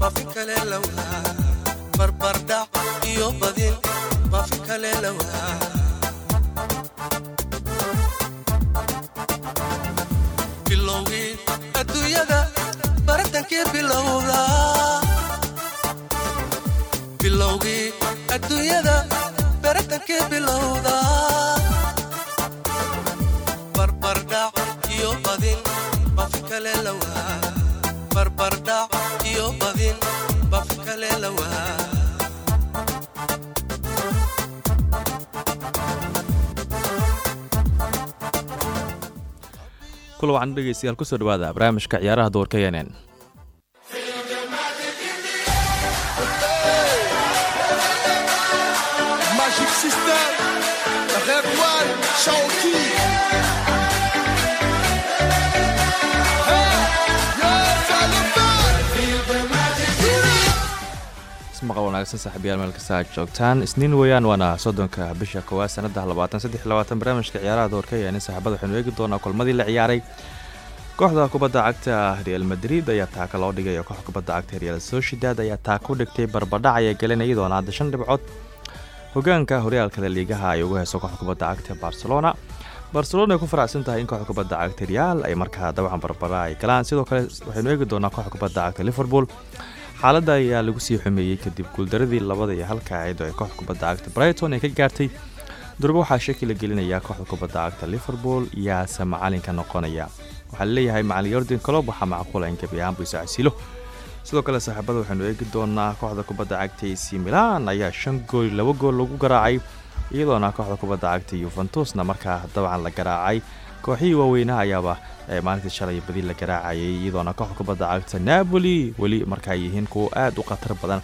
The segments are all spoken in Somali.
bafi kale bilowgii adduunyada baratankii bilowda bilowgii adduunyada baratankii bilowda kula wacan dhegeystayaal ku soo dhawaada barnaamijka ciyaaraha duurka yenen ismaqal wanaagsan saaxiibayaal meel kasta aad joogtaan. Isniin weeyaan waana soddonka bisha koowaad sanada labaatan saddex labaatan barnaamijka ciyaaraha doorka yenen saaxiibada waxaynu eegi doonaa kulmadii la ciyaaray. Kooxda kubadda cagta real madrid ayaa taaka loo dhigay oo kooxda kubadda cagta real sociedad ayaa taaka u dhigtay barbadhac ayaa gelinaya iyadoona hadda shan dhibcood. Hogaanka horyaalkada liigaha ay ugu heyso kooxda kubadda cagta barcelona. Barcelona ay ku faraxsan tahay in kooxda kubadda cagta real ay markaa dabcan barbara ay galaan. Sidoo kale waxaynu eegi doonaa kooxda kubadda cagta liverpool xaaladda ayaa lagu sii xumeeyey kadib guuldaradii labada iyo halka oo ay kooxda kubadda cagta. Brighton ay ka gaartay durba waxaa shaki la gelinayaa kooxda kubadda cagta. Liverpool yaase macalinka noqonaya. Waxaa la leeyahay macalin yordan colob waxaa macquula in gebi ahaanbu isa casilo sidoo kale saaxiibada waxaynu eegi doonaa kooxda kubadda cagta ac milan. Ayaa shan gool laba gool lagu garaacay iyadoona kooxda kubadda cagta yuventusna markaa dabcan la garaacay kooxihii waaweynaha ayaaba maalintii shalay badi la garaacayay iyadoona kooxda kubadda cagta napoli weli markaa yihiin kuwo aad u khatar badan.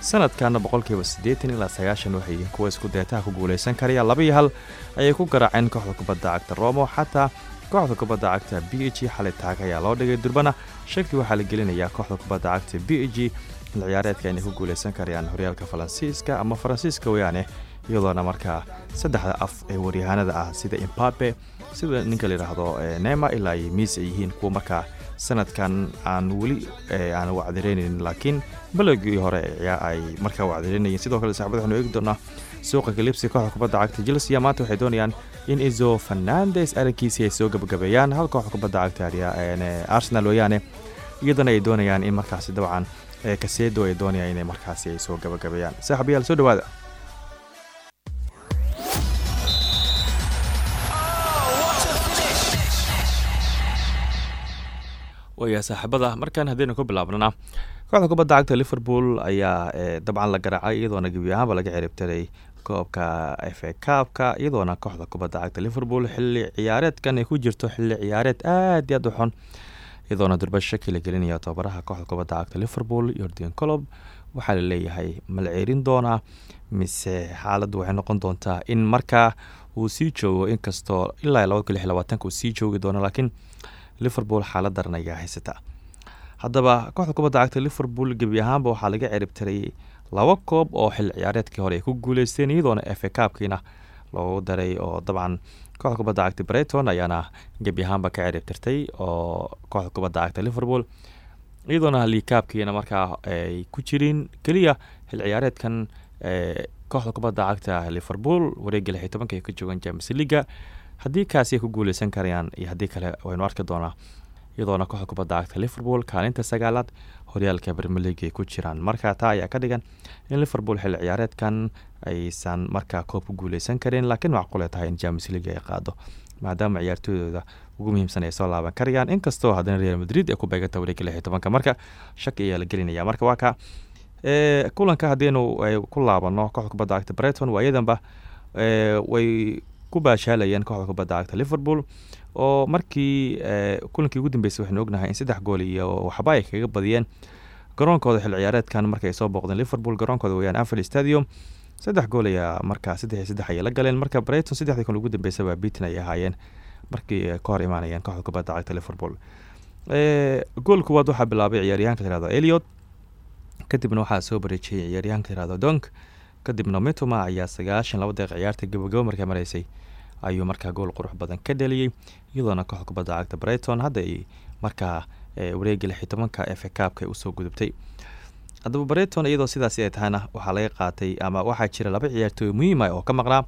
Sanadkana boqolkiiba siddeetan ilaa sagaashan waxay yihiin kuwa isku deetaha ku guuleysan karaya laba iyo hal ayay ku garaaceen kooxda kubadda cagta romo xataa kooxda kubadda cagta b g xalay taag ayaa loo dhigay durbana. Shaki waxaa la gelinayaa kooxda kubadda cagta b g xil ciyaareedka inay ku guuleysan karayaan horyaalka faransiiska ama faransiiska weyaane iyadoona markaa saddexda af ee waryahanada ah sida imbabe sida ninka layidhaahdo nema ilaa iyo miis ay yihiin kuwa markaa sanadkan aan weli aan wacdireynayn laakiin balogii hore ay markaa wacdireynayeen sidoo kale saxbada waxanu eegi doonaa suuqa kalibsi kooxda kubadda cagta chelsea maanta waxay doonayaan in izo fernandes arrinkiisii ay soo gabagabeeyaan. Hal kooxda kubadda cagta arsenal weeyaane iyadana ay doonayaan in markaasi dabcan kaseedo ay doonayaan inay markaasi ay soo gabagabeeyaan. Saaxiibayaal soo dhawaada waya saaxiibada markaan haddaynu ku bilaabnana kooxda kubadda cagta liverpool ayaa dabcan la garaacay iyadoona gebi ahaanba laga ciribtiray koobka f a kaabka iyadoona kooxda kubadda cagta liverpool xilli ciyaareedkan ay ku jirto xilli ciyaareed aad iyo aad u xun iyadoona durba shaki la gelinaya tababaraha kooxda kubadda cagta liverpool yordan colob waxaa la leeyahay ma la ceerin doonaa mise xaaladdu waxay noqon doontaa in markaa uu sii joogo inkastoo ilaa laba kun lix labaatanka uu sii joogi doono laakiin liverpool xaalad daran ayaa haysata. Haddaba kooxda kubadda cagta liverpool gebi ahaanba waxaa laga ciribtiray laba koob oo xil ciyaareedkii hore ay ku guuleysteen iyadoona a kaabkiina loogu daray oo dabcan kooxda kubadda cagta brighton ayaana gebi ahaanba ka ciribtirtay oo kooxda kubadda cagta liverpool iyadoona liikaabkiina markaa ay ku jirin keliya xil ciyaareedkan kooxda kubadda cagta liverpool wareegga lix iyo tobanka ay ka joogaan james liga haddii kaasi ku guuleysan karayaan iyo haddii kale waynu arki doonaa iyadoona kooxda kubadda cagta liverpool kaalinta sagaalaad horyaalka brmer league ay ku jiraan. Marka taa ayaa ka dhigan in liverpool xilli ciyaareedkan aysan markaa koob ku guuleysan karin laakiin macquule tahay in james league ay qaado maadaama ciyaartooydooda ugu muhiimsan ay soo laaban karayaan. Inkastoo haddana real madrid ay ku beeganta wareegga lix tobanka marka shaki ayaa la gelinaya. Marka waa ka kulanka haddaynu ku laabano kooxda kubadda cagta brighton waayadanba way ku baashaalayeen kooxda kubadda cagta liverpool oo markii kulankii ugu dambeysay waxaynu ognahay in saddex gool iyo waxba ay kaga badiyeen. Garoonkooda xil ciyaareedkan markay ay soo booqdeen liverpool garoonkooda weyaan anfield stadium saddex gool ayaa markaa saddex saddex ayay la galeen. Marka brighton saddexdii kun ugu dambeysay waa bitin ay ahaayeen markii ka hor kooxda kubadda cagta liverpool. Gool kuwaad waxaa bilaabay ciyaaryahanka tirahdo eliot kadibna waxaa soo bareejiyey ciyaaryahanka tirahdo donk kadibna mituma ayaa sagaashan laba deeq ciyaarta gabagabo markay mareysay ayuu markaa gool qurux badan ka dhaliyey iyadoona kooxda kubadda cagta brighton hadda ay markaa wareegga lix iyo tobanka efe kaabka u soo gudubtay. Haddaba breton iyadoo sidaasi ay tahayna waxaa laga qaatay ama waxaa jira laba ciyaartooy muhiima oo ka maqnaa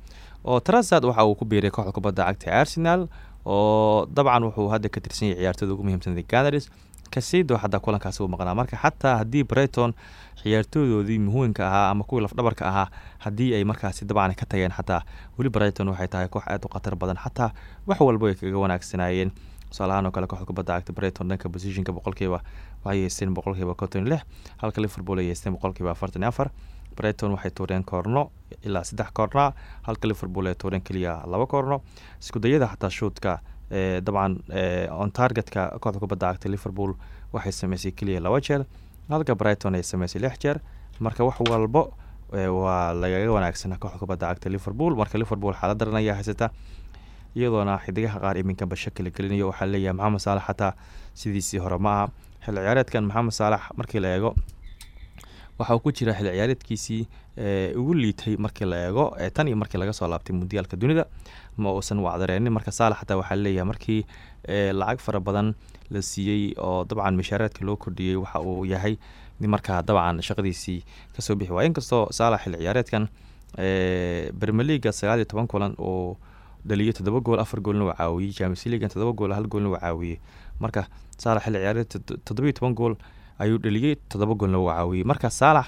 oo trasad waxa uu ku biiray kooxda kubadda cagta arsenal oo dabcan wuxuu hadda ka tirsan yahay ciyaartooyda ugu muhiimsan ganaris kasido xataa kulankaasi uu maqnaa. Marka xataa haddii breton ciyaartooydoodii muhiimka ahaa ama kuwii lafdhabarka ahaa haddii ay markaasi dabcan ka tageen xataa weli breton waxay tahay koox aad u khatar badan. Xataa wax walba ay kaga wanaagsanaayeen tusaalahaan oo kale kooxda kubadda cagta breton dhanka positionka boqolkiiba waxay haysteen boqolkiiba konton lix halka liverpool ay haysteen boqolkiiba afartan afar. Breton waxay tuureen koorno ilaa saddex koorna halka liverpool ay tuureen keliya laba koorno. Iskudayada xataa shuutka dabcan on targetka kooxda kubadda cagta liverpool waxay sameysay keliya laba jeer halka brighton ay sameysay lix jeer. Marka wax walbo waa lagaga wanaagsana kooxda kubadda cagta liverpool. Marka liverpool xaalad daran ayaa haysata iyadoona xidigaha qaar iminka basho kala gelinayo waxaa leeyahay maxamed saalax xataa sidiisii hore ma aha. Xilli ciyaareedkan maxamed saalax markii la eego waxa ku jira xilli ciyaareedkiisii ugu liitay markii la eego tan iyo markii laga soo laabtay mundiyaalka dunida. Ma uusan wacdareenin marka saalax xataa waxaa leeyahay markii lacag fara badan la siiyey oo dabcan mishaareedka loo kordhiyey waxa uu yahay markaa dabcan shaqadiisii ka soo bixi. Waaya inkastoo saalax xilli ciyaareedkan bermeliga sagaal iyo toban kulan uu dhaliyay toddoba gool afar goolna waa caawiyey james ligan toddoba gool hal goolna waa caawiyey marka saalax xilli ciyaareed toddoba iyo toban gool ayuu dhaliyey toddoba goolna waa caawiyey marka saalax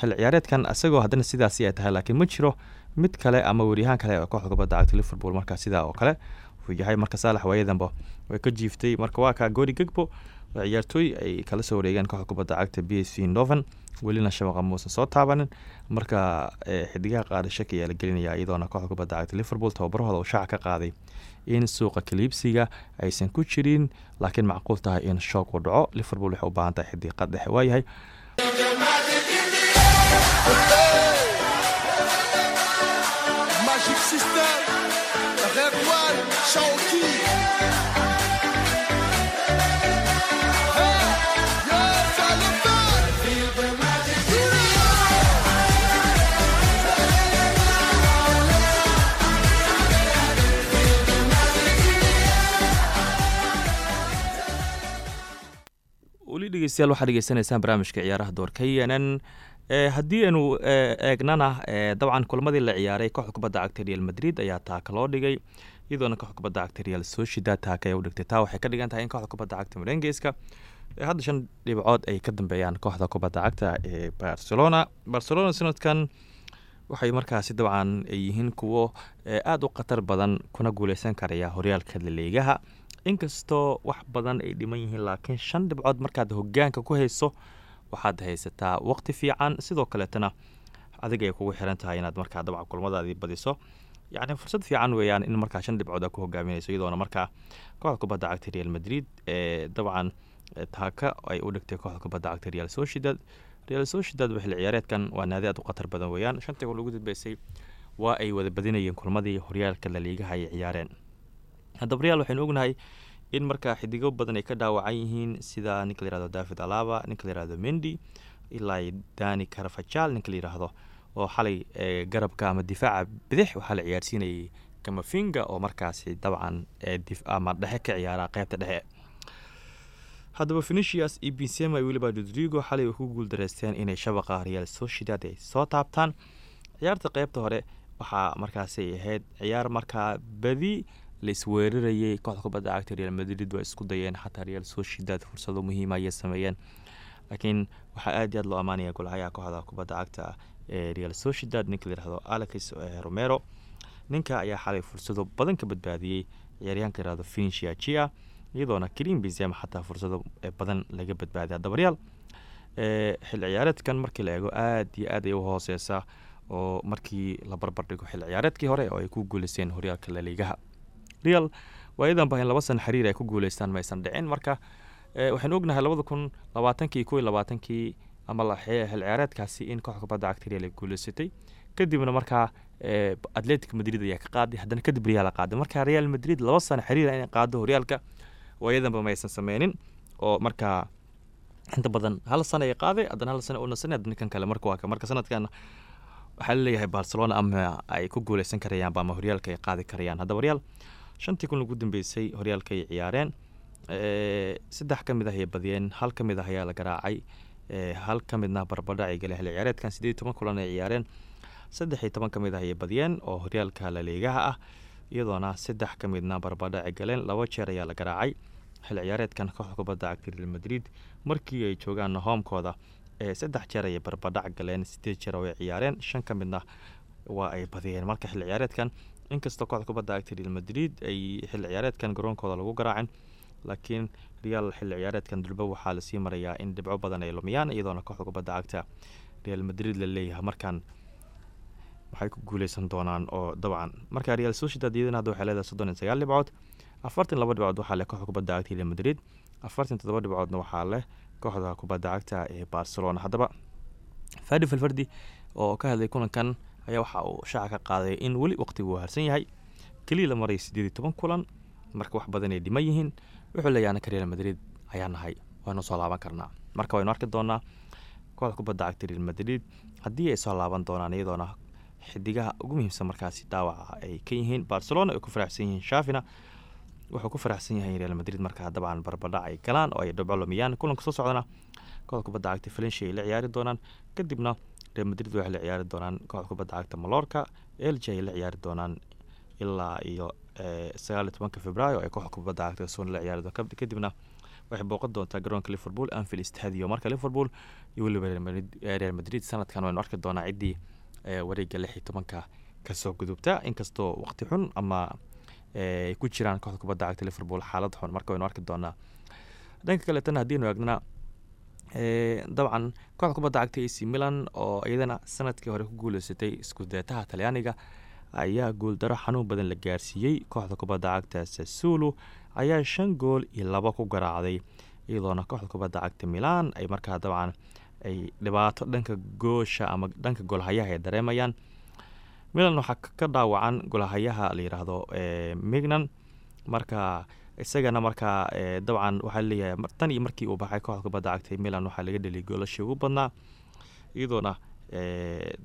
xilli ciyaareedkan isagoo haddana sidaasi ay tahay laakiin ma jiro mid kale ama weriyahaan kale ee kooxda kubadda cagta liverpool. Markaa sidaa oo kale uu yahay marka saalax waayadanba way ka jiiftay. Marka waa kaa goori gegbo ciyaartooy ay kala soo wareegeen kooxda kubadda cagta b s v noven welina shabaqa muusan soo taabanin. Marka xidigaha qaada shaki ayaa la gelinaya iyadoona kooxda kubadda cagta liverpool. Tababarahooda uu shaaca ka qaaday in suuqa kaliibsiga aysan ku jirin laakiin macquul tahay in shoog uu dhaco. Liverpool waxay u baahan tahay xidiiqad dhexe waayahay weli dhegeystayaal waxaad dhegeysanaysaan barnaamijka ciyaaraha door k n n haddii aynu eegnana dabcan kulamadii la ciyaaray kooxda kubadda cagta real madrid ayaa taaka loo dhigay. Iyadoona kooxda kubadda cagta real sociedad taaka ay u dhigtay. Taa waxay ka dhigan tahay in kooxda kubadda cagta merengeska hadda shan dhibcood ay ka dambeeyaan kooxda kubadda cagta ee barcelona. Barcelona sanadkan waxay markaasi dabcan yihiin kuwo aada u khatar badan kuna guuleysan karaya horyaalka laleegaha inkastoo wax badan ay dhiman yihiin laakiin shan dhibcood markaad hogaanka ku hayso waxaad haysataa waqti fiican. Sidoo kaleetana adig ay kugu xiran tahay inaad markaa dabcan kulmadaadii badiso. Yacni fursad fiican weeyaan in markaa shan dhibcood aad ku hogaaminayso iyadoona markaa kooxda kubadda cagta real madrid ee dabcan taaka ay u dhigtay kooxda kubadda cagta real sociedad. Real sociedad xilli ciyaareedkan waa naadi aad u khatar badan weeyaan. Shantii ugu dambeysay waa ay wada badinayeen kulmadii horyaalka laliigaha ay ciyaareen haddaba real waxaynu ognahay in markaa xidigo badan ay ka dhaawacan yihiin sida ninka layihahdo david alaba ninka layihahdo mendi ilaa dani carafajal ninka layihahdo oo xalay garabka ama difaaca bidix waxaa la ciyaarsiinayay kamafinga oo markaasi dabcan ama dhexe ka ciyaara qeybta dhexe. Haddaba venicius iyo benzema iyo weliba rodrigo xalay ku guuldareysteen inay shabaqa real sociedad ay soo taabtaan. Ciyaarta qeybta hore waxaa markaasi ahayd ciyaar markaa badi laisweerarayay kooxda kubadda cagta real madrid waa isku dayeen xataa real sociedad fursado muhiima ayay sameeyeen. Laakiin waxaa aad iyo aad loo ammaanaya golhayaha kooxda kubadda cagta ee real sociedad ninka layihahdo alex romero. Ninka ayaa xalay fursado badan ka badbaadiyey ciyaaryahanka layihahdo finicia gia iyadoona karim benzema xataa fursado badan laga badbaadiya haddaba real xilli ciyaareedkan markii la eego aad iyo aad ay u hooseysa oo markii la barbar dhigo xilli ciyaareedkii hore oo ay ku guuleysteen horyaalka laliigaha real waayadan ba in laba sana xiriir ay ku guuleystaan maysan dhicin. Marka waxaynu ognahay labada kun labaatankii ko iyo labaatankii ama xil ciyaareedkaasi in kooxda kubadda cagta real ay guuleysatay. Kadibna markaa atletic madrid ayaa ka qaaday haddana kadib real qaaday marka real madrid laba sana xiriir inay qaado horyaalka waayadanba maysan sameynin oo markaa inta badan hal sana ay qaaday haddana hal sana una sana haddana kan kale. Marka waa marka sanadkan waxaa la leeyahay barcelona ama ay ku guuleysan karayaanba ama horyaalka ay qaadi karayaan. Haddaba real shantii kun ugu dambeysay horyaalka ay ciyaareen saddex ka mid ah ay badiyeen hal ka mid ah ayaa la garaacay hal ka midna barbadhac ay xilli ciyaareedkan sideed toban kulan ay ciyaareen. Saddex iyo toban ka mid ah ayay badiyeen oo horyaalka laliigaha ah iyadoona saddex ka midna barbadhac ay galeen. Laba jeer ayaa la garaacay xilli ciyaareedkan kooxda kubadda cagta real madrid. Markii ay joogaan hoomkooda saddex jeer ayay barbadhac galeen sideed jeer oo ay ciyaareen. Shan ka midna waa ay badiyeen. Marka xilli ciyaareedkan inkastoo kooxda kubadda cagta real madrid ay xilli ciyaareedkan garoonkooda lagu garaacin laakiin real xilli ciyaareedkan dulba waxaa la sii marayaa in dhibco badan ay lumiyaan iyadoona kooxda kubadda cagta. Real madrid la leeyahay markaan waxay ku guuleysan doonaan oo dabcan. Marka real sociedad iyadana hadda waxay leedahay soddon iyo sagaal dhibcood afartan laba dhibcood waxaa leh kooxda kubadda cagta real madrid afartan toddoba dhibcoodna waxaa leh kooxda kubadda cagta ee barcelona. Haddaba fadi falfardi oo ka hadlay kulankan ayaa waxa uu shaaca ka qaaday in weli waqtigu uu harsan yahay. Keliya la maray sideed iyo toban kulan marka wax badan ay dhiman yihiin wuxuu leeyahay anaka real madrid ayaa nahay. Waynu soo laaban karnaa. Marka waynu arki doonaa kooxda kubadda cagta real madrid haddii ay soo laaban doonaan iyadoona xidigaha ugu muhiimsan markaasi dhaawaca ay ka yihiin barcelona ay ku faraxsan yihiin shafina wuxuu ku faraxsan yahay in madrid markaa dabcan barbadhac ay galaan oo ay dhibco lumiyaan kulanka soo socdana kooxda kubadda cagta valencia ay la ciyaari doonaan. Kadibna real madrid waxay la ciyaari doonaan kooxda kubadda cagta malorca elg ay la ciyaari doonaan ilaa iyo sagaal iyo tobanka februaayo ay kooxda kubadda cagta son la ciyaari doon kadibna waxay booqan doontaa garoonka liverpool anfield stadio marka liverpool iyo weliba real madrid sanadkan waynu arki doonaa ciddii wareega lix iyo tobanka ka soo gudubta. Inkastoo waqti xun ama ay ku jiraan kooxda kubadda cagta liverpool xaalad xun marka waynu arki doonaa. Dhanka kaleetana haddiinu eegnana dabcan kooxda kubadda cagta ac milan oo iyadana sannadkii hore ku guuleysatay iskudeetaha talyaaniga ayaa gooldaro xanuun badan la gaarsiiyey. Kooxda kubadda cagta sasulu ayaa shan gool iyo labo ku garaacday iyadoona kooxda kubadda cagta milan ay markaa dabcan ay dhibaato dhanka goosha ama dhanka golhayaha ay dareemayaan. Milan waxaa ka dhaawacan golhayaha la yiraahdo mignan marka isagana markaa dabcan waxaa leeyahay tan iyo markii uu baxay kooxda kubadda cagtay milan waxaa laga dheliyay goolashii ugu badnaa. Iyadoona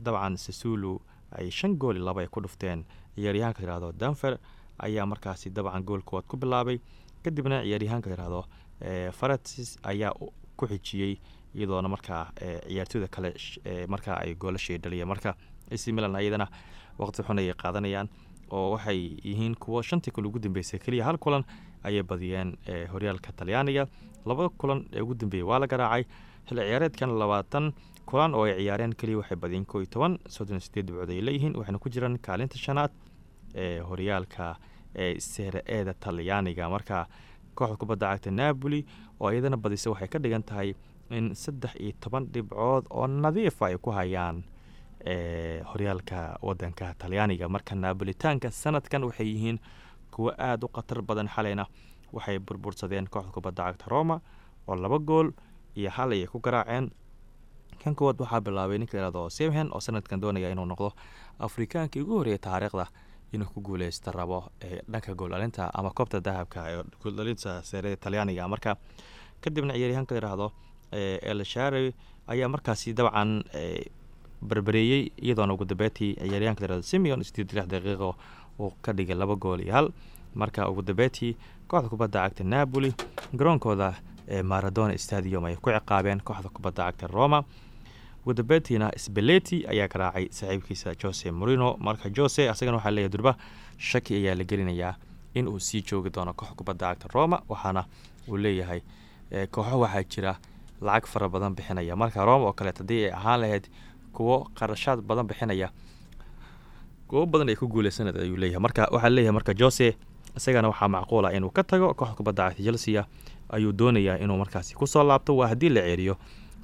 dabcan sasulu ay shan gool iyo laba ay ku dhufteen. Ciyaaryahanka yiraahdo danfer ayaa markaasi dabcan gool kuwaad ku bilaabay. Kadibna ciyaaryahanka yiraahdo faratis ayaa ku xijiyey. Iyadoona markaa ciyaartooyda kale markaa ay goolashii dhaliyeen. Marka ac milan ayadana waqti xun ayay qaadanayaan oo waxay yihiin kuwo shantii kun ugu dambeysay keliya hal kulan ayay badiyeen horyaalka talyaaniga. Laba kulan ee ugu dambeeyey waa la garaacay. Xilli ciyaareedkan labaatan kulan oo ay ciyaareen keliya waxay badiyeen koo iyo toban soddon sideed dhibcood ay leeyihiin waxayna ku jiraan kaalinta shanaad ee horyaalka ee seere eeda talyaaniga. Marka kooxda kubadda cagta napoli oo iyadana badisa waxay ka dhigan tahay in saddex iyo toban dhibcood oo nadiifa ay ku hayaan horyaalka wadanka talyaaniga. Marka naabolitaanka sanadkan waxay yihiin kuwo aada u khatar badan xalayna. Waxay burbursadeen kooxda kubadda cagta roma oo laba gool iyo hal ayay ku garaaceen. Kan koowaad waxaa bilaabay ninka yiraahdo semhen oo sanadkan doonaya inuu noqdo afrikaankii ugu horreeyay taariikhda inuu ku guuleysta rabo dhanka goolalinta ama koobta dahabka ee goolalinta seerada talyaaniga marka kadibna ciyaaryahanka yiraahdo elshari ayaa markaasi dabcan barbareeyey iyadoona ugu dambeetii ciyaaryahanka yiraahdo simeon sideed lix daqiiqo uu ka dhigay laba gool iyo hal marka ugu dambeetii kooxda kubadda cagta napoli garoonkooda ee maradona stadium ay ku ciqaabeen kooxda kubadda cagta roma. Ugu dambeetiina sbeleti ayaa garaacay saaxiibkiisa jose morino marka jose asagana waxaa leeyahy durba shaki ayaa la gelinayaa in uu sii joogi doono kooxda kubadda cagta roma waxaana uu leeyahay kooxo waxaa jira lacag fara badan bixinaya. Marka roma oo kaleet haddii ay ahaan lahayd kuwo qarashaad badan bixinaya kuwo badan ay ku guuleysanad ayuu leeyahay marka waxaa leeyahay marka jose isagana waxaa macquul ah inuu ka tago kooxda kubadda cagta chelsea ayuu doonayaa inuu markaasi ku soo laabto. Waa haddii la ceeriyo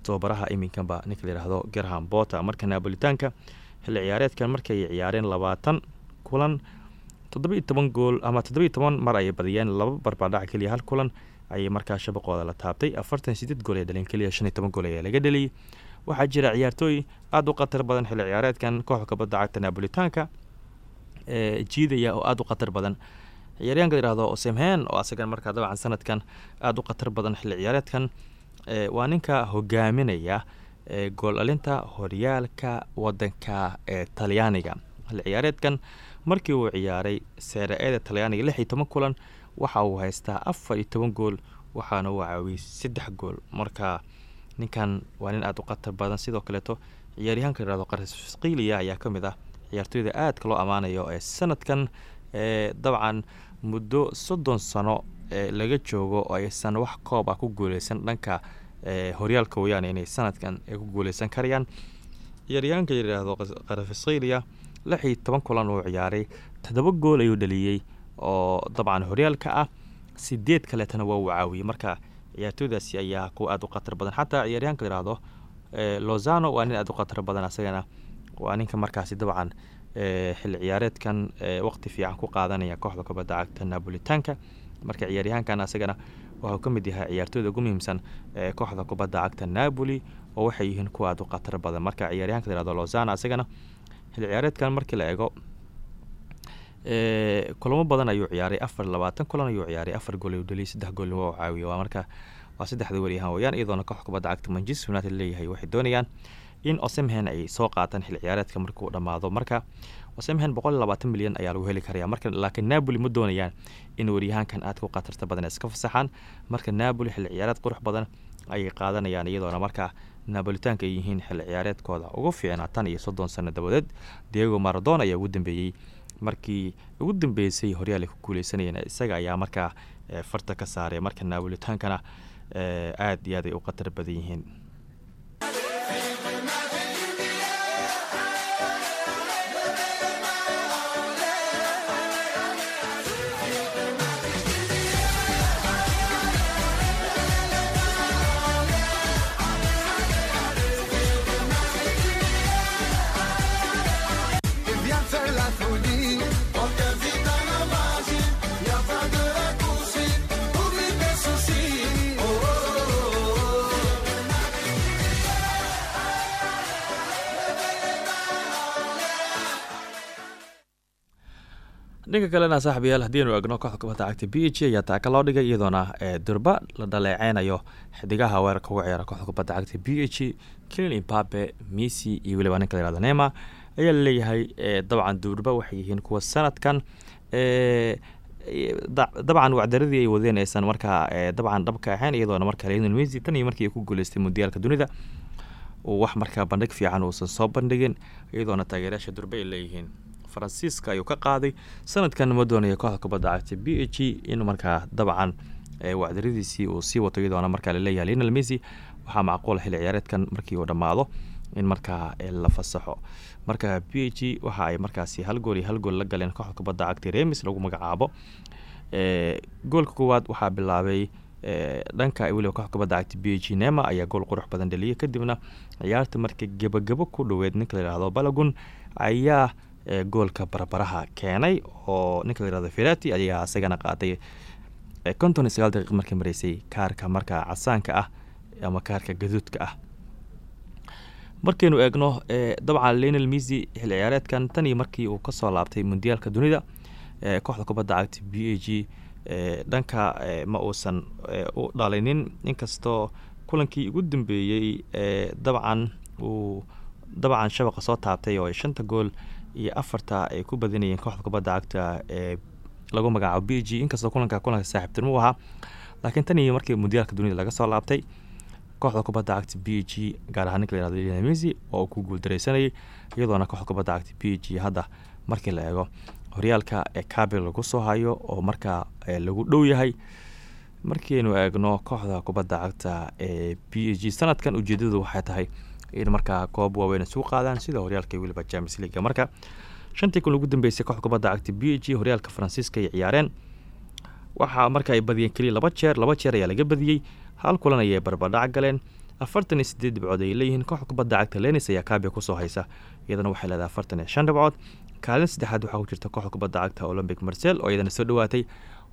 tababaraha iminkanba ninka layidhaahdo gerham bota. Marka naabolitaanka xilli ciyaareedkan markay ciyaareen labaatan kulan toddoba iyo toban gool ama toddoba iyo toban mar ayay badiyeen. Laba barbardhac keliya hal kulan ayay markaa shabaqooda la taabtay. Afartan sideed gool ay dhaleen keliya shan iyo toban gool ayaa laga dheliyey waxaa jira ciyaartooy aada u khatar badan xilli ciyaareedkan kooxda kubadda cagta naabolitaanka ee jiidaya oo aada u khatar badan. Ciyaaryahanka yihahdo osemhen oo asagan markaa dabcan sanadkan aada u khatar badan xilli ciyaareedkan waa ninka hogaaminaya gool dhalinta horyaalka wadanka ee talyaaniga. Xilli ciyaareedkan markii uu ciyaaray seera-eeda talyaaniga lix iyo toban kulan waxa uu haystaa afar iyo toban gool waxaana uu caawiyey saddex gool. Marka ninkan waa nin aada u khatar badan. Sidoo kaleeto ciyaaryahanka la yihahdo qarasqiiliya ayaa ka mid ah ciyaartooyda aadka loo ammaanayo ee sanadkan ee dabcan muddo soddon sano laga joogo oo aysan wax koob ah ku guuleysan dhanka horyaalka weyaan inay sanadkan ku guuleysan karayaan. Ciyaaryahanka la yidhaahdo qarasqiiliya lix iyo toban kulan uu ciyaaray toddoba gool ayuu dhaliyey oo dabcan horyaalka ah. Sideed kaleetana waa uu caawiyey marka ciyaartooydaasi ayaa kuwa aada u khatar badan. Xataa ciyaaryahanka la yihahdo lozano waa nin aada u khatar badan asagana. Waa ninka markaasi dabcan xilli ciyaareedkan waqti fiican ku qaadanaya kooxda kubadda cagta napolitanka. Marka ciyaaryahankan asagana wuxuu ka mid yahay ciyaartooyda ugu muhiimsan ee kooxda kubadda cagta napoli oo waxay yihiin kuwa aada u khatar badan. Marka ciyaaryahanka la yihahdo lozano asagana xilli ciyaareedkan markii la eego kulamo badan ayuu ciyaaray afar labaatan kulan ayuu ciyaaray afar gool ayuu dhaliyay saddex goolna waa caawiya waa marka waa saddexda weriyahan weyaan iyadoona kooxda kubadda cagta manchester united leeyahay waxay doonayaan in osemhen ay soo qaataan xilli ciyaareedka markuu dhammaado. Marka osemhen boqol iyo labaatan milyan ayaa lagu heli karaya marka laakiin napoli ma doonayaan in weriyahankan aadka u khatarta badan iska fasaxaan. Marka napoli xilli ciyaareed qurux badan ayay qaadanayaan iyadoona. Marka napolitaanka ay yihiin xilli ciyaareedkooda ugu fiicnaa tan iyo soddon sano dabadeed diego maradona ayaa ugu dambeeyey markii ugu dambeysay horyaal ay ku guuleysanayeen isaga ayaa markaa farta ka saaray marka napolitaankana aada iyo aad ay u khatar badan yihiin dhanka kalena saaxibayaal haddiinu egno kooxda kubadda cagta b h ayaa taaka loo dhigay iyadoona durba la dhaleeceynayo xidigaha weerarka uga ciyaara kooxda kubadda cagta b h kilin imbabe messi iyo weliba ninka layihahdo nema ayaa la leeyahay dabcan durba waxay yihiin kuwa sanadkan dabcan wacdaradii ay wadeen aysan markaa dabcan dhabka ahayn iyadoona markaa lionel messi tan iyo markii ku guuleystay mundiyaalka dunida wax markaa bandhig fiican uusan soo bandhigin iyadoona taageerayaasha durba ay leeyihiin faransiiska ayuu ka qaaday. Sanadkan ma doonaya kooxda kubadda cagta b h in markaa dabcan wacdaradiisii uu sii wato iyadoona markaa la leeyahay lionel messi. Waxaa macquula xilli ciyaareedkan markii uu dhammaado in markaa la fasaxo. Marka b h waxa ay markaasi hal gool iyo hal gool la galeen kooxda kubadda cagta remis lagu magacaabo. Goolka koowaad waxaa bilaabay dhanka weliba kooxda kubadda cagta b h nema ayaa gool qurux badan dhaliyay kadibna ciyaarta marka gebagabo ku dhoweed ninka layihahdo balagun ayaa goolka barbaraha keenay oo ninka layihahdo firati ayaa isagana qaaday konton iyo sagaal daqiiq markii mareysay kaarka markaa casaanka ah ama kaarka gaduudka ah. Markaynu eegno dabcan lionel messi xilli ciyaareedkan tan iyo markii uu ka soo laabtay mundiyaalka dunida kooxda kubadda cagta b a g dhanka ma uusan u dhalinin inkastoo kulankii ugu dambeeyey dabcan uu dabcan shabaqa soo taabtay oo ay shanta gool iyo afarta ay ku badinayeen kooxda kubadda cagta ee lagu magacaabo b g inkastoo kulanka kulanka saaxiibtinimo u ahaa. Laakiin tan iyo markii mundiyaalka dunida laga soo laabtay kooxda kubadda cagta b g gaar ahaan ninka layihahdo lionel messi oo ku guuldareysanayay iyadoona kooxda kubadda cagta b g hadda markii la eego. Horyaalka ee kabil lagu soo hayo oo markaa lagu dhow yahay markiaynu eegno kooxda kubadda cagta ee b g. Sanadkan ujeedadu waxay tahay in markaa koob waaweyn isugu qaadaan sida horyaalka weliba james leaga marka shantii kun ugu dambeysay kooxda kubadda cagta b g horyaalka faransiiska ay ciyaareen waxaa marka ay badiyeen keliya laba jeer laba jeer ayaa laga badiyey. Hal kulan ayay barbadhac galeen. Afartan iyo sideed dhibcood ay leeyihiin kooxda kubadda cagta lenis ayaa kaabiya ku soo haysa. Iyadana waxay leedahay afartan iyo shan dhibcood kaalin saddexaad waxaa ku jirta kooxda kubadda cagta olympic marcel oo iyadana soo dhowaatay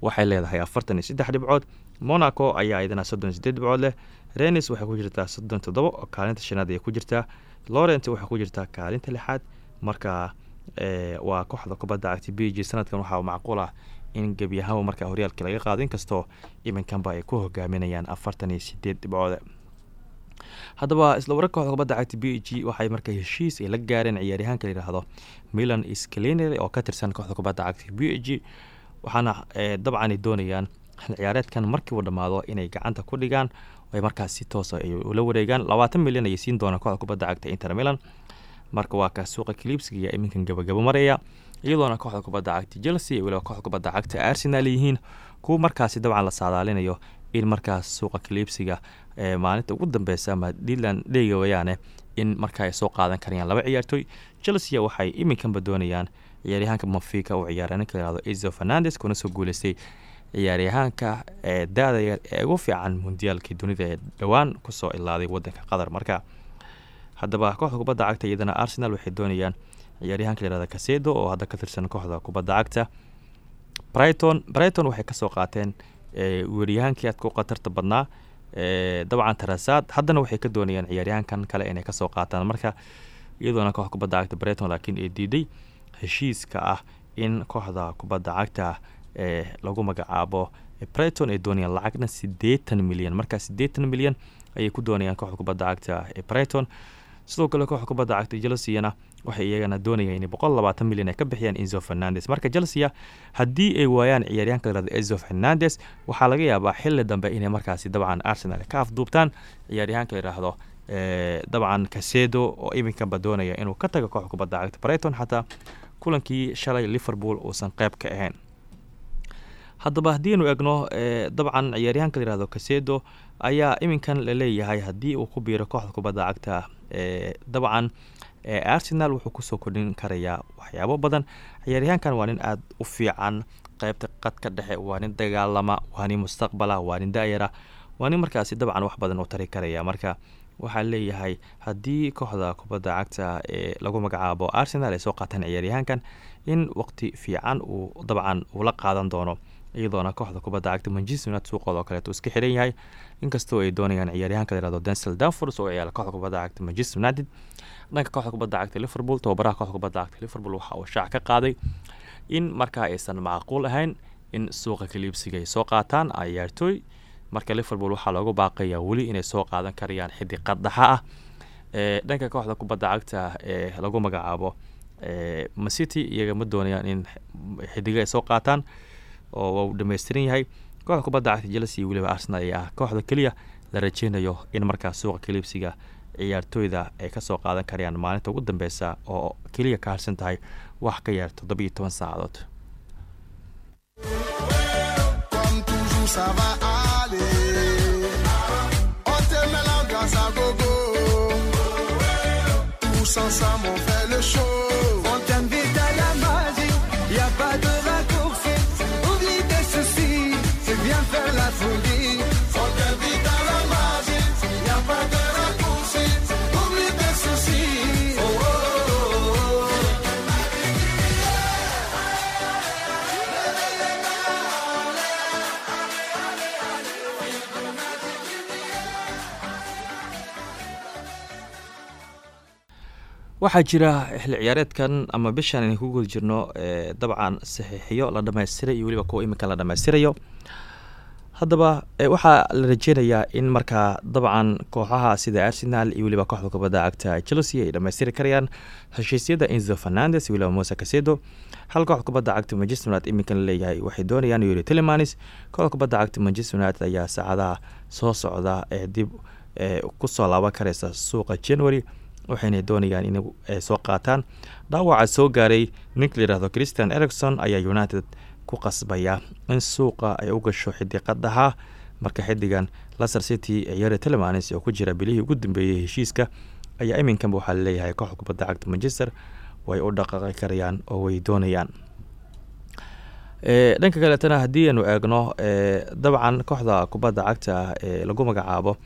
waxay leedahay afartan iyo saddex dhibcood. Monaco ayaa iyadana soddon iyo sideed dhibcood leh. Renis waxay ku jirtaa soddon toddoba oo kaalinta shanaad ayay ku jirtaa. Lorent waxay ku jirtaa kaalinta lixaad. Marka waa kooxda kubadda cagta b g sanadkan waxaa macquul ah in gebi ahaanba markaa horyaalkii laga qaado inkastoo iminkanba ay ku hogaaminayaan afartan iyo sideed dhibcoode haddaba isla kooxda kubadda cagta b g waxay markaa heshiis ay la gaareen ciyaaryahaanka layidhaahdo milan scaliner oo ka tirsan kooxda kubadda cagta b g waxaana dabcan ay doonayaan xil ciyaareedkan markii uu dhammaado inay gacanta ku dhigaan ay markaas si toosa ay ula wareegaan. Labaatan milyan ayay siin doonaan kooxda kubadda cagta inter milan. Marka waa kaas suuqa kaliibsiga ayaa iminkan gabagabo maraya iyadoona kooxda kubadda cagta chelsea iyo weliba kooxda kubadda cagta arsenal yihiin. Kuwa markaasi dabcan la saadaalinayo in markaas suuqa kaliibsiga ee maalinta ugu dambeysa ama dealand dheyga wayaane in markaa ay soo qaadan karayaan laba ciyaartooy chelsea waxay iminkanba doonayaan ciyaaryahaanka mafika uu ciyaara ninka la yihahdo izo fernandes kuna soo guuleystay ciyaaryahaanka ee da-da yar ee ugu fiican mundiyaalkii dunida ee dhowaan ku soo ilaaday wadanka qatar. Marka haddaba kooxda kubadda cagta iyadana arsenal waxay doonayaan ciyaaryahanka la yihahda kasedo oo hadda ka tirsan kooxda kubadda cagta. Brighton brighton waxay ka soo qaateen weeriyahaankii aadka u khatarta badnaa dabcan tarasaad haddana waxay ka doonayaan ciyaaryahankan kale inay ka soo qaataan. Marka iyadoona kooxda kubadda cagta brighton laakiin ay diiday heshiiska ah in kooxda kubadda cagta ee lagu magacaabo brighton ay doonayaan lacagna siddeetan milyan. Marka siddeetan milyan ayay ku doonayaan kooxda kubadda cagta ee brighton. Sidoo kale kooxda kubadda cagta chelseana waxay iyagana doonayaan inay boqol labaatan milyan ay ka bixiyaan enzo fernandes. Marka chelsea haddii ay waayaan ciyaaryahanka la yihahdo enzo fernandes waxaa laga yaabaa xilli dambe inay markaasi dabcan arsenal ka afduubtaan ciyaaryahanka la dabcan kasedo oo iminkanba doonaya inuu ka tago kooxda kubadda cagta brighton. Xataa kulankii shalay liverpool uusan qeyb ka ahayn. Haddaba haddiinu egno dabcan ciyaaryahanka la yihahdo kasedo ayaa iminkan la leeyahay haddii uu ku biiro kooxda kubadda cagta. Dabcan arsenal wuxuu ku soo kordhin karayaa waxyaabo badan. Ciyaaryahankan waa nin aada u fiican qeybta qadka dhexe waa nin dagaalama waa nin mustaqbala waa nin da-yara waa nin markaasi dabcan wax badan u tari karaya. Marka waxaa leeyahay haddii kooxda kubadda cagta ee lagu magacaabo arsenal ay soo qaataan ciyaaryahankan in waqti fiican uu dabcan ula qaadan doono iyadoona kooxda kubadda cagta manchester united suuqooda oo kaleeto iska xiran yahay. Inkastoo ay doonayaan ciyaaryahanka la yihahdo densel danfors oo ciyaala kooxda kubadda cagta manchester united dhanka kooxda kubadda cagta liverpool tababaraha kooxda kubadda cagta liverpool waxa uu shaac ka qaaday. In markaa aysan macquul ahayn in suuqa kaliibsiga ay soo qaataan ciyaartooy marka liverpool waxaa loogu baaqayaa weli inay soo qaadan karayaan xiddi qaddaxa ah. Dhanka kooxda kubadda cagta ee lagu magacaabo macity iyaga ma doonayaan in xidigo ay soo qaataan oo uu dhammaystiran yahay. Kooxda kubadda cagta chelsea weliba arsenal ayaa kooxda keliya la rajeynayo in markaa suuqa kaliibsiga ciyaartooyda ay ka soo qaadan karayaan maalinta ugu dambeysa oo keliya ka harsan tahay wax ka yaar toddoba iyo toban saacadood waxaa jira xilli ciyaareedkan ama bishan aynu ku guda jirno dabcan saxiixiyo la dhamaystiray iyo weliba kuwa iminkan la dhamaystirayo. Haddaba waxaa la rajeynayaa in markaa dabcan kooxaha sida arsenal iyo weliba kooxda kubadda cagta chelsea ay dhamaystiri karayaan heshiisyada enzo fernandes weliba mose casedo hal kooxda kubadda cagta manchester united iminkan la leeyahay waxay doonayaan yuri telemanis kooxda kubadda cagta manchester united ayaa saacadaha soo socda ee dib ku soo laaban kareysa suuqa january waxayna doonayaan in ay soo qaataan. Dhaawaca soo gaaray ninka la yihahdo christian ericson ayaa united ku qasbaya. In suuqa ay u gasho xidiqadaha marka xidigan laser city yare telemanis oo ku jira bilihii ugu dambeeyey heshiiska ayaa iminkanba waxaa la leeyahay kooxda kubadda cagta manchester way u dhaqaaqi karayaan oo way doonayaan. Dhanka kaleetana haddii aynu eegno dabcan kooxda kubadda cagta ee lagu magacaabo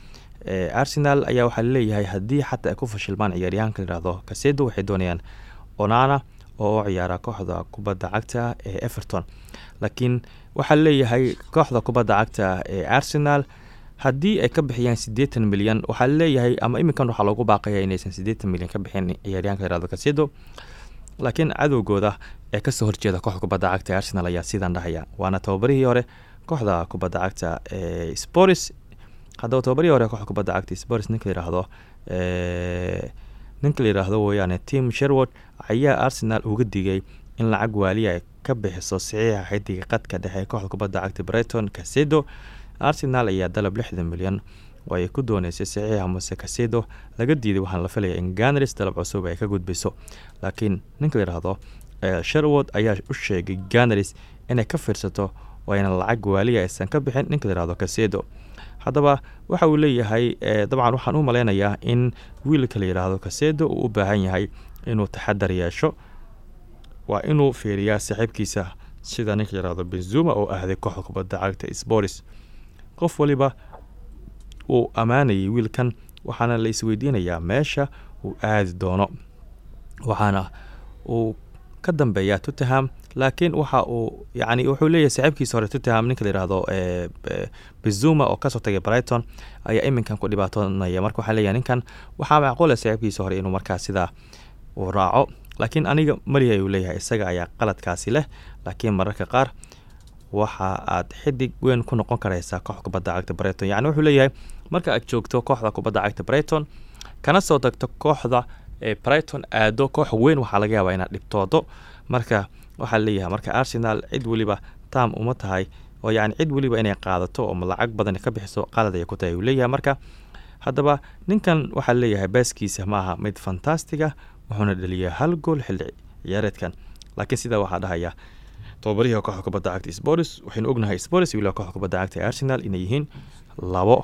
arsenal ayaa waxaa la leeyahay haddii xataa ku fashilmaan ciyaaryahanka layihahdo kasedo waxay doonayaan onana oo ciyaara kooxda kubadda cagta ee everton. Laakiin waxaa la leeyahay kooxda kubadda cagta ee arsenal haddii ay ka bixiyaan siddeetan milyan waxaa la leeyahay ama iminkan waxaa loogu baaqaya inaysan siddeetan milyan ka bixin ciyaaryahanka layihahdo kasedo laakiin cadowgooda ee ka soo horjeeda kooxda kubadda cagta ee arsenal ayaa sidan dhahaya waana tababarihii hore kooxda kubadda cagta ee sporis haddaba tababarihii hore kooxda kubadda cagta spors ninka layidhaahdo ninka la yidhaahdo weeyaane tim sherwood ayaa arsenal uga digay in lacag waaliya ay ka bixiso saxiixa xidiga qadka dhexe ee kooxda kubadda cagta brighton casedo arsenal ayaa dalab lixdan milyan oo ku dooneysay saxiixa muse casedo laga diiday waxaana la filaya in ganars dalab cusub ay ka gudbiso. Laakiin ninka la yidhaahdo sherwood ayaa u sheegay ganars inay ka fiirsato oo lacag waaliya aysan ka bixin. Ninka la yihahdo casedo haddaba waxa uu leeyahay dabcan waxaan u maleynayaa in wiilka la yidhaahdo casedo uu u baahan yahay inuu taxadar yeesho. Waa inuu fiiriyaa saaxiibkiisa sida ninka la yihahdo benzuma oo ahday kooxda kubadda cagta sporis qof waliba uu ammaanayay wiilkan waxaana la isweydiinayaa meesha uu aadi doono. Waxaana uu ka dambeeyaa tottenham laakiin waxa uu yani wuxuu leeyahay saaxiibkiisa hore tottenham ninka la yihahdo bezuma oo ka soo tagay brighton ayaa iminkan ku dhibaatoonaya. Marka waxaa leeyahay ninkan waxaa macquula saaxiibkiisa hore inuu markaas sidaa uu raaco. Laakiin aniga maliya uu leeyahay isaga ayaa qaladkaasi leh. Laakiin mararka qaar waxa aad xidig weyn ku noqon karaysaa kooxda kubadda cagta brighton. Yani wuxuu leeyahay marka aad joogto kooxda kubadda cagta brighton kana soo tagto kooxda ee brighton aado koox weyn waxaa laga yaabaa inaad dhibtoodo. Marka waxaa leeyahay marka arsenal cid weliba tam uma tahay oo yani cid weliba inay qaadato oo lacag badan ka bixiso qalad ay ku tahay uu leeyahay. Marka haddaba ninkan waxaa leeyahay baaskiisa ma aha mid fantastiga wuxuuna dhaliyay hal gool xilli ciyaareedkan. Laakiin sidaa waxaa dhahaya tobabarihii kooxda kubadda cagta sporis waxaynu ognahay sporis weliba kooxda kubadda cagta arsenal inay yihiin labo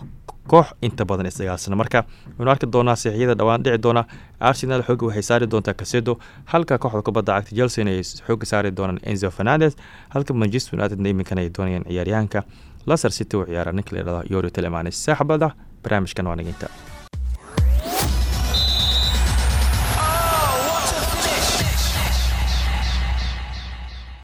koox inta badan isdagaalsana marka waynu arki doonaa seexiyada dhowaan dhici doona arsenal xooga waxay saari doontaa casedo halka kooxda kubadda cagta chelsea ay xooga saari doonaan enzo fernandes halka manchester united iminkan ay doonayaan ciyaaryahanka laser city u ciyaara ninka la yidhahdo yori telemani saaxibada barnaamijkan waa naginta